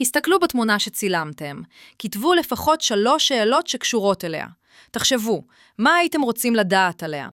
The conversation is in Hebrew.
הסתכלו בתמונה שצילמתם, כתבו לפחות שלוש שאלות שקשורות אליה. תחשבו, מה הייתם רוצים לדעת עליה?